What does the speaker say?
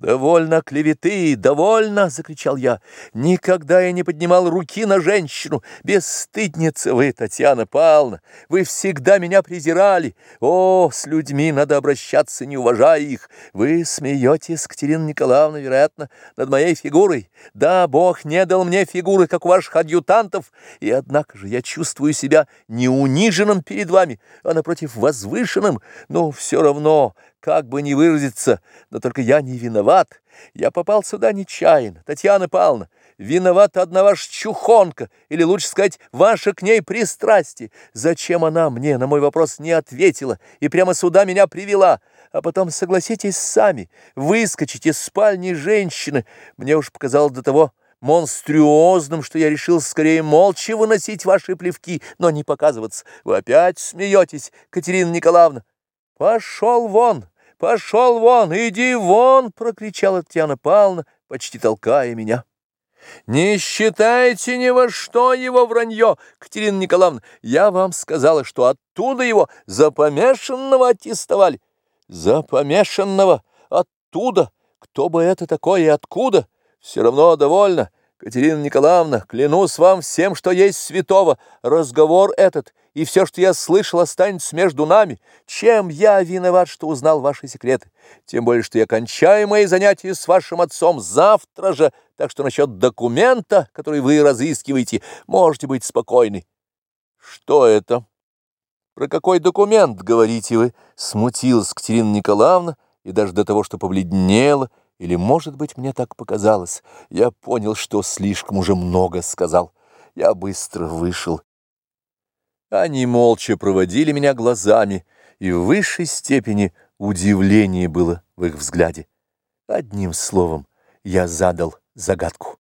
«Довольно клеветы, довольно!» — закричал я. «Никогда я не поднимал руки на женщину. Бесстыдница вы, Татьяна Павловна! Вы всегда меня презирали. О, с людьми надо обращаться, не уважая их. Вы смеетесь, Катерина Николаевна, вероятно, над моей фигурой. Да, Бог не дал мне фигуры, как у ваших адъютантов, и однако же я чувствую себя не униженным перед вами, а, напротив, возвышенным. Но все равно...» как бы ни выразиться, но только я не виноват. Я попал сюда нечаянно, Татьяна Павловна. Виновата одна ваша чухонка, или лучше сказать, ваше к ней пристрастие. Зачем она мне на мой вопрос не ответила и прямо сюда меня привела? А потом, согласитесь сами, выскочить из спальни женщины. Мне уж показалось до того монструозным, что я решил скорее молча выносить ваши плевки, но не показываться. Вы опять смеетесь, Катерина Николаевна. «Пошел вон! Пошел вон! Иди вон!» — прокричала Татьяна Павловна, почти толкая меня. «Не считайте ни во что его вранье, Катерина Николаевна. Я вам сказала, что оттуда его запомешанного аттестовали». «Запомешанного? Оттуда? Кто бы это такое и откуда? Все равно довольно. Катерина Николаевна, клянусь вам всем, что есть святого, разговор этот и все, что я слышал, останется между нами. Чем я виноват, что узнал ваши секреты? Тем более, что я кончаю мои занятия с вашим отцом завтра же, так что насчет документа, который вы разыскиваете, можете быть спокойны. Что это? Про какой документ, говорите вы? Смутилась Катерина Николаевна и даже до того, что побледнела, или, может быть, мне так показалось. Я понял, что слишком уже много сказал. Я быстро вышел. Они молча проводили меня глазами, и в высшей степени удивление было в их взгляде. Одним словом, я задал загадку.